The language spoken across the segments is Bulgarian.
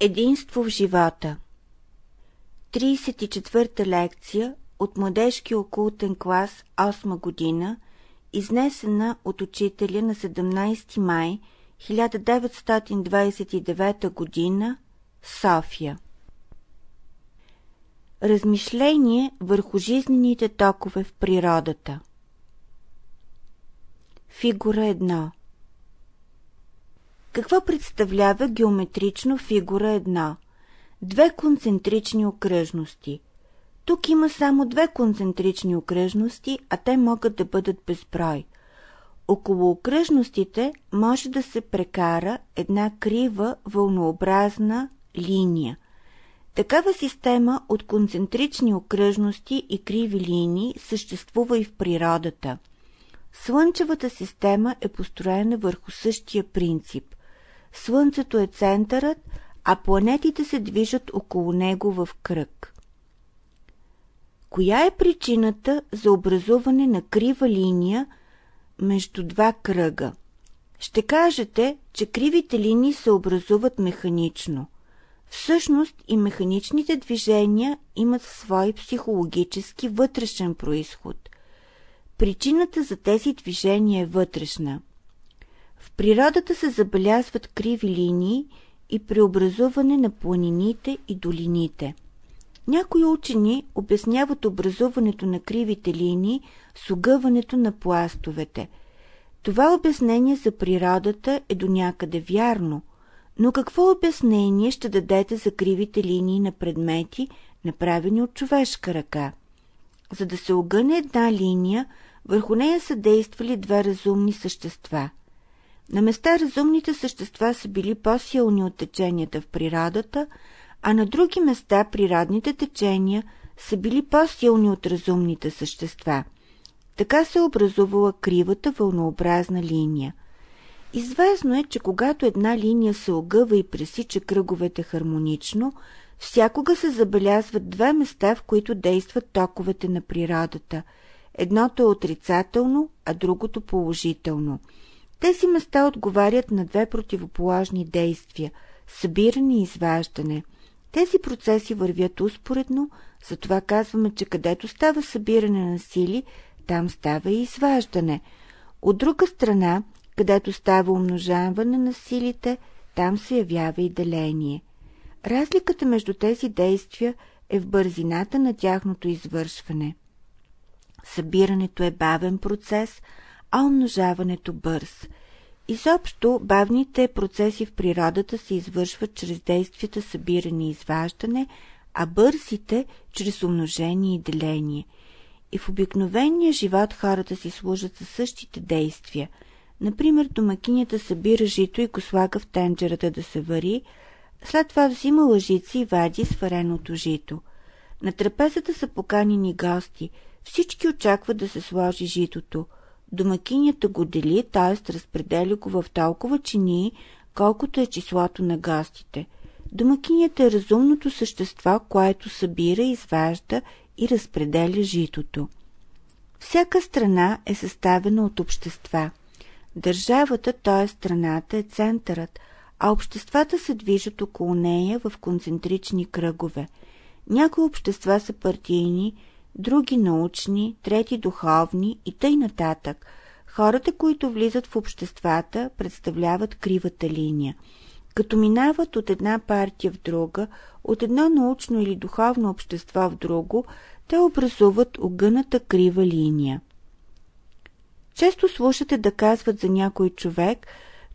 Единство в живота. 34-та лекция от младежки окултен клас 8 година, изнесена от учителя на 17 май 1929 година, София. Размишление върху жизнените токове в природата. Фигура 1 Какво представлява геометрично фигура 1? Две концентрични окръжности. Тук има само две концентрични окръжности, а те могат да бъдат безброй. Около окръжностите може да се прекара една крива вълнообразна линия. Такава система от концентрични окръжности и криви линии съществува и в природата. Слънчевата система е построена върху същия принцип. Слънцето е центърът, а планетите се движат около него в кръг. Коя е причината за образуване на крива линия между два кръга? Ще кажете, че кривите линии се образуват механично. Всъщност и механичните движения имат свой психологически вътрешен происход. Причината за тези движения е вътрешна. В природата се забелязват криви линии и преобразуване на планините и долините. Някои учени обясняват образуването на кривите линии с огъването на пластовете. Това обяснение за природата е до някъде вярно, но какво обяснение ще дадете за кривите линии на предмети, направени от човешка ръка? За да се огъне една линия, върху нея са действали две разумни същества. На места разумните същества са били по-силни от теченията в природата, а на други места природните течения са били по-силни от разумните същества. Така се образувала кривата вълнообразна линия. Известно е, че когато една линия се огъва и пресича кръговете хармонично, всякога се забелязват две места, в които действат токовете на природата – Едното е отрицателно, а другото положително. Тези места отговарят на две противоположни действия – събиране и изваждане. Тези процеси вървят успоредно, затова казваме, че където става събиране на сили, там става и изваждане. От друга страна, където става умножаване на силите, там се явява и деление. Разликата между тези действия е в бързината на тяхното извършване – Събирането е бавен процес, а умножаването бърз. Изобщо, бавните процеси в природата се извършват чрез действията събиране и изваждане, а бързите – чрез умножение и деление. И в обикновения живот хората си служат със същите действия. Например, домакинята събира жито и го слага в тенджерата да се вари, след това взима лъжици и вади свареното жито. На трапезата са поканени гости – всички очакват да се сложи житото. Домакинята го дели, т.е. разпределя го в толкова чинии, колкото е числото на гостите. Домакинята е разумното същество, което събира, изважда и разпределя житото. Всяка страна е съставена от общества. Държавата, т.е. страната, е центърът, а обществата се движат около нея в концентрични кръгове. Някои общества са партийни, други научни, трети духовни и тъй нататък. Хората, които влизат в обществата, представляват кривата линия. Като минават от една партия в друга, от едно научно или духовно общество в друго, те образуват огъната крива линия. Често слушате да казват за някой човек,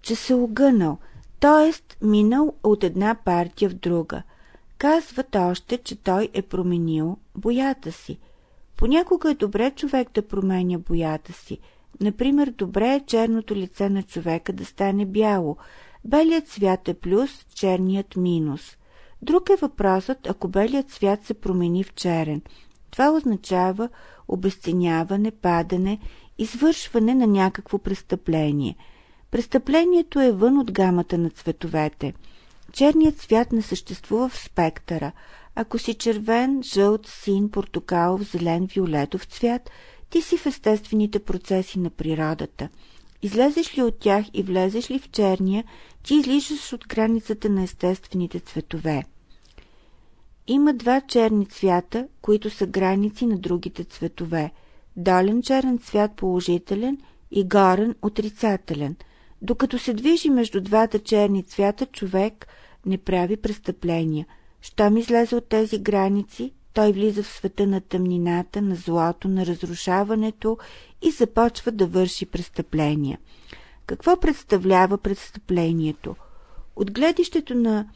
че се огънал, т.е. минал от една партия в друга. Казват още, че той е променил боята си – Понякога е добре човек да променя боята си. Например, добре е черното лице на човека да стане бяло. Белият цвят е плюс, черният минус. Друг е въпросът, ако белият цвят се промени в черен. Това означава обесценяване, падане, извършване на някакво престъпление. Престъплението е вън от гамата на цветовете. Черният цвят не съществува в спектъра, ако си червен, жълт, син, портокалов, зелен, виолетов цвят, ти си в естествените процеси на природата. Излезеш ли от тях и влезеш ли в черния, ти излизаш от границата на естествените цветове. Има два черни цвята, които са граници на другите цветове. Долен черен цвят положителен и горен отрицателен. Докато се движи между двата черни цвята, човек не прави престъпления. Щом излезе от тези граници, той влиза в света на тъмнината, на злото, на разрушаването и започва да върши престъпления. Какво представлява престъплението? От гледището на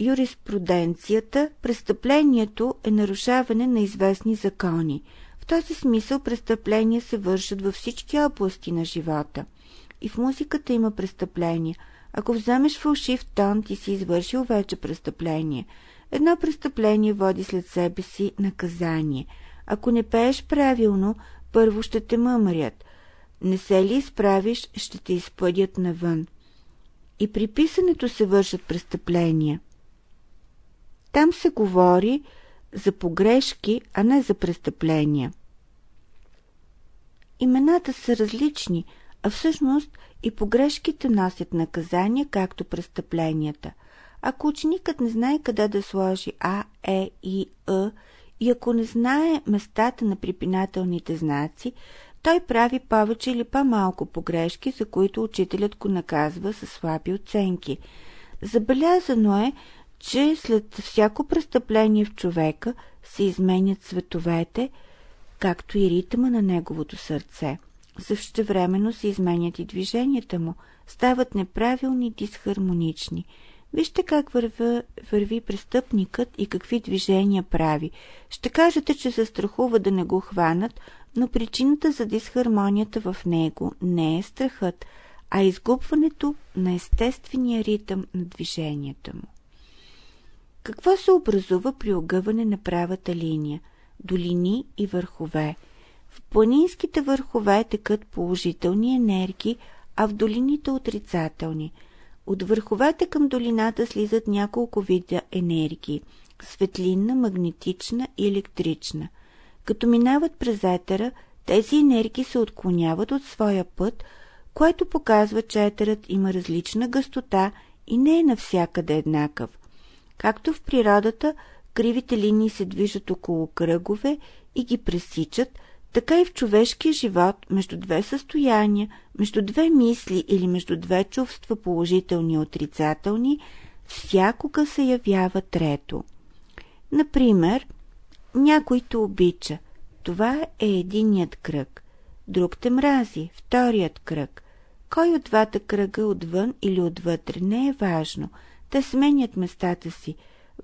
юриспруденцията, престъплението е нарушаване на известни закони. В този смисъл престъпления се вършат във всички области на живота. И в музиката има престъпления. Ако вземеш фалшив тон, ти си извършил вече престъпление. Едно престъпление води след себе си наказание. Ако не пееш правилно, първо ще те мъмрят. Не се ли изправиш, ще те изпъдят навън. И при писането се вършат престъпления. Там се говори за погрешки, а не за престъпления. Имената са различни, а всъщност и погрешките носят наказания, както престъпленията. Ако ученикът не знае къде да сложи А, Е и Е, и ако не знае местата на припинателните знаци, той прави повече или по-малко погрешки, за които учителят го наказва със слаби оценки. Забелязано е, че след всяко престъпление в човека се изменят световете, както и ритъма на неговото сърце. Същевременно се изменят и движенията му, стават неправилни и дисхармонични. Вижте как върви, върви престъпникът и какви движения прави. Ще кажете, че се страхува да не го хванат, но причината за дисхармонията в него не е страхът, а изгубването на естествения ритъм на движенията му. Какво се образува при огъване на правата линия? Долини и върхове. В планинските върхове текат положителни енергии, а в долините отрицателни. От върховете към долината слизат няколко вида енергии – светлинна, магнетична и електрична. Като минават през етера, тези енергии се отклоняват от своя път, което показва, че етерът има различна гъстота и не е навсякъде еднакъв. Както в природата, кривите линии се движат около кръгове и ги пресичат, така и в човешкия живот между две състояния, между две мисли или между две чувства положителни и отрицателни, всякога се явява трето. Например, някой те обича. Това е единият кръг. Друг те мрази, вторият кръг. Кой от двата кръга отвън или отвътре не е важно – те сменят местата си.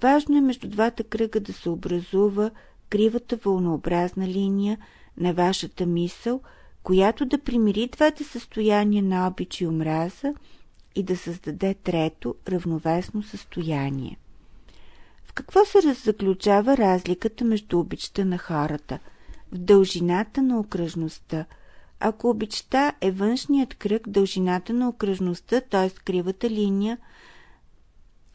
Важно е между двата кръга да се образува кривата вълнообразна линия на вашата мисъл, която да примири двете състояния на обич и омраза и да създаде трето равновесно състояние. В какво се заключава разликата между обичта на хората? В дължината на окръжността. Ако обичта е външният кръг, дължината на окръжността, т.е. кривата линия,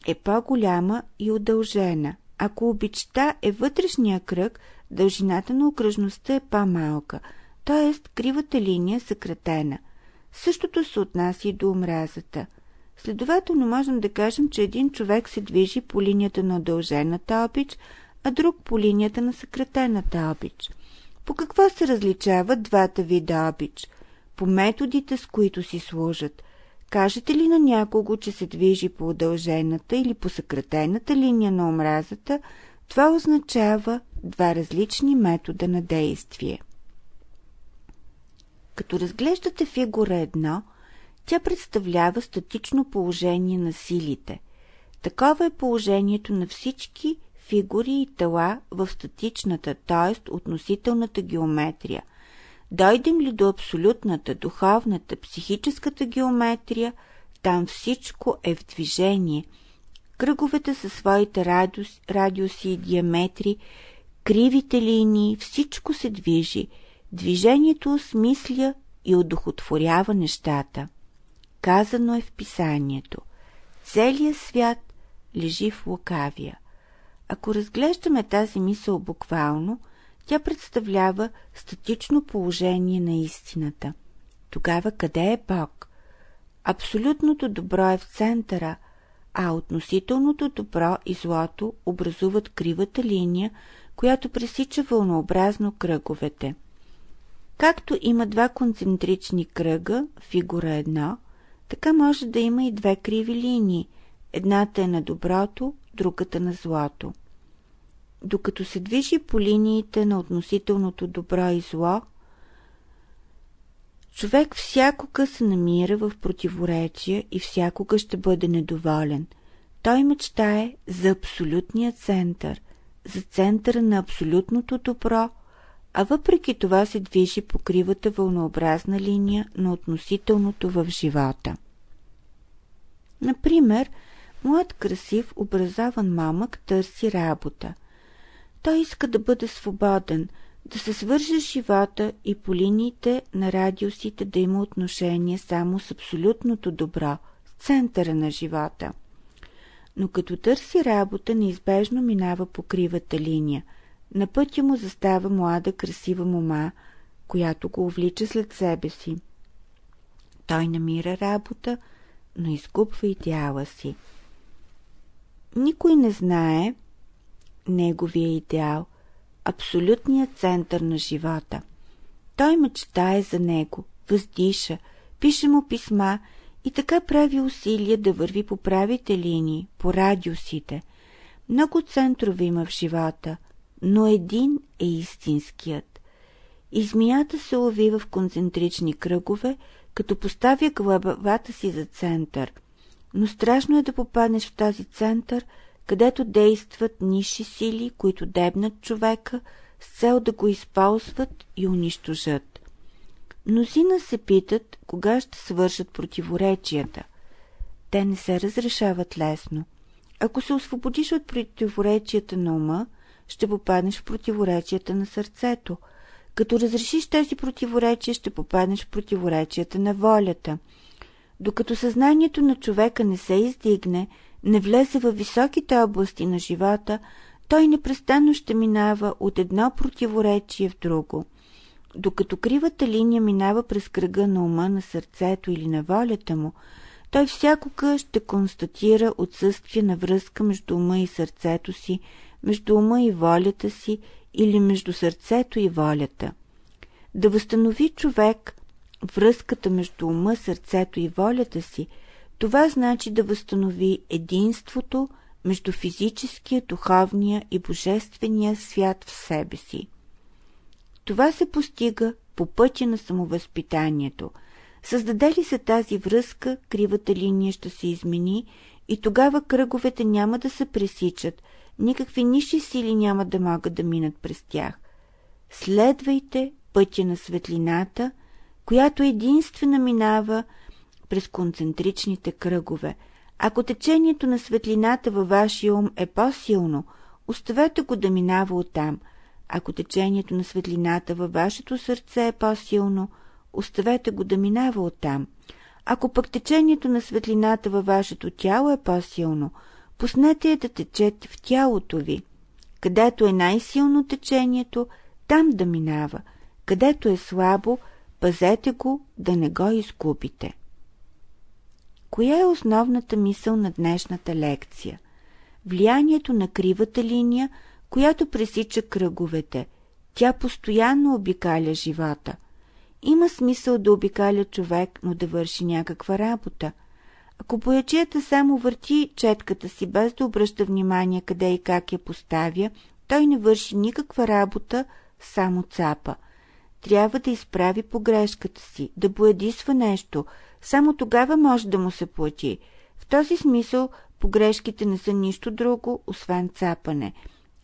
е по-голяма и удължена. Ако обичта е вътрешния кръг, дължината на окръжността е по-малка, т.е. кривата линия е съкратена. Същото се отнася и до омразата. Следователно можем да кажем, че един човек се движи по линията на удължената обич, а друг по линията на съкратената обич. По какво се различават двата вида обич? По методите, с които си служат – Кажете ли на някого, че се движи по удължената или по съкратената линия на омразата, това означава два различни метода на действие. Като разглеждате фигура едно, тя представлява статично положение на силите. Такова е положението на всички фигури и тела в статичната, т.е. относителната геометрия, Дойдем ли до абсолютната, духовната, психическата геометрия, там всичко е в движение. Кръговете със своите радиус, радиуси и диаметри, кривите линии, всичко се движи. Движението осмисля и одухотворява нещата. Казано е в писанието. Целият свят лежи в лукавия. Ако разглеждаме тази мисъл буквално – тя представлява статично положение на истината. Тогава къде е Бог? Абсолютното добро е в центъра, а относителното добро и злото образуват кривата линия, която пресича вълнообразно кръговете. Както има два концентрични кръга, фигура 1, така може да има и две криви линии. Едната е на доброто, другата на злото. Докато се движи по линиите на относителното добро и зло, човек всякога се намира в противоречие и всякога ще бъде недоволен. Той мечтае за абсолютния център, за центъра на абсолютното добро, а въпреки това се движи по кривата вълнообразна линия на относителното в живота. Например, млад красив образован мамък търси работа. Той иска да бъде свободен, да се свърже с живота и по линиите на радиусите да има отношение само с абсолютното добро, с центъра на живота. Но като търси работа, неизбежно минава по кривата линия. На пътя му застава млада, красива мома, която го увлича след себе си. Той намира работа, но изгубва идеала си. Никой не знае неговия идеал, абсолютният център на живота. Той мечтае за него, въздиша, пише му писма и така прави усилия да върви по правите линии, по радиусите. Много центрове има в живота, но един е истинският. И змията се лови в концентрични кръгове, като поставя главата си за център. Но страшно е да попаднеш в този център, където действат ниши сили, които дебнат човека с цел да го използват и унищожат. Мнозина се питат, кога ще свършат противоречията. Те не се разрешават лесно. Ако се освободиш от противоречията на ума, ще попаднеш в противоречията на сърцето – като разрешиш тези противоречия, ще попаднеш в противоречията на волята. Докато съзнанието на човека не се издигне, не влезе в високите области на живота, той непрестанно ще минава от едно противоречие в друго. Докато кривата линия минава през кръга на ума, на сърцето или на волята му, той всякога ще констатира отсъствие на връзка между ума и сърцето си, между ума и волята си или между сърцето и волята. Да възстанови човек връзката между ума, сърцето и волята си, това значи да възстанови единството между физическия, духовния и божествения свят в себе си. Това се постига по пътя на самовъзпитанието. Създаде ли се тази връзка, кривата линия ще се измени и тогава кръговете няма да се пресичат – никакви ниши сили няма да могат да минат през тях. Следвайте пътя на светлината, която единствена минава през концентричните кръгове. Ако течението на светлината във вашия ум е по-силно, оставете го да минава оттам. Ако течението на светлината във вашето сърце е по-силно, оставете го да минава оттам. Ако пък течението на светлината във вашето тяло е по-силно, Пуснете я да тече в тялото ви. Където е най-силно течението, там да минава. Където е слабо, пазете го да не го изгубите. Коя е основната мисъл на днешната лекция? Влиянието на кривата линия, която пресича кръговете. Тя постоянно обикаля живота. Има смисъл да обикаля човек, но да върши някаква работа. Ако боячията само върти четката си, без да обръща внимание къде и как я поставя, той не върши никаква работа, само цапа. Трябва да изправи погрешката си, да боядисва нещо. Само тогава може да му се плати. В този смисъл погрешките не са нищо друго, освен цапане.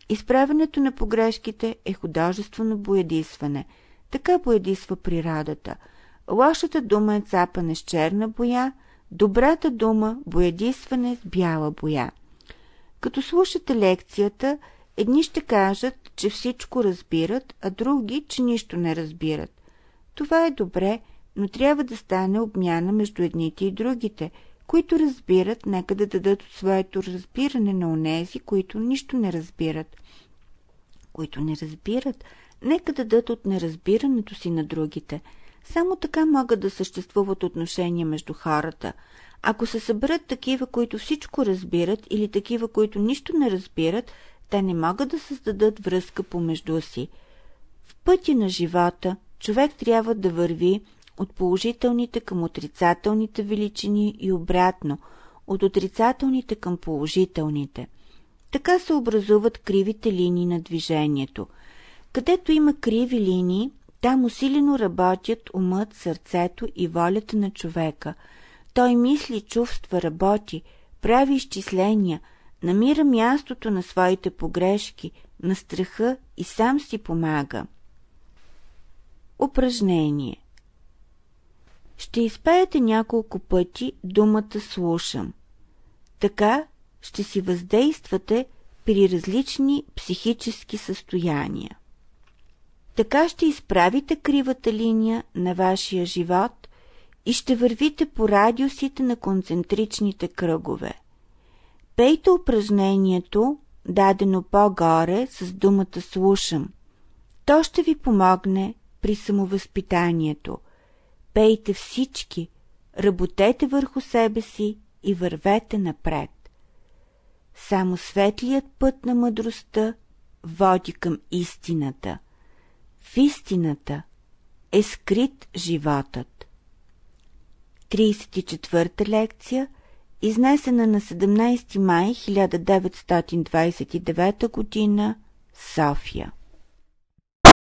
Изправенето на погрешките е художествено боядисване. Така боядисва природата. Лошата дума е цапане с черна боя – Добрата дума – боядисване с бяла боя. Като слушате лекцията, едни ще кажат, че всичко разбират, а други, че нищо не разбират. Това е добре, но трябва да стане обмяна между едните и другите. Които разбират, нека да дадат от своето разбиране на онези, които нищо не разбират. Които не разбират, нека да дадат от неразбирането си на другите. Само така могат да съществуват отношения между хората. Ако се съберат такива, които всичко разбират, или такива, които нищо не разбират, те не могат да създадат връзка помежду си. В пътя на живота човек трябва да върви от положителните към отрицателните величини и обратно, от отрицателните към положителните. Така се образуват кривите линии на движението. Където има криви линии, там усилено работят умът, сърцето и волята на човека. Той мисли, чувства, работи, прави изчисления, намира мястото на своите погрешки, на страха и сам си помага. Упражнение Ще изпеете няколко пъти думата «слушам». Така ще си въздействате при различни психически състояния. Така ще изправите кривата линия на вашия живот и ще вървите по радиусите на концентричните кръгове. Пейте упражнението, дадено по-горе с думата «слушам». То ще ви помогне при самовъзпитанието. Пейте всички, работете върху себе си и вървете напред. Само светлият път на мъдростта води към истината. В истината е скрит животът. 34-та лекция, изнесена на 17 май 1929 г. София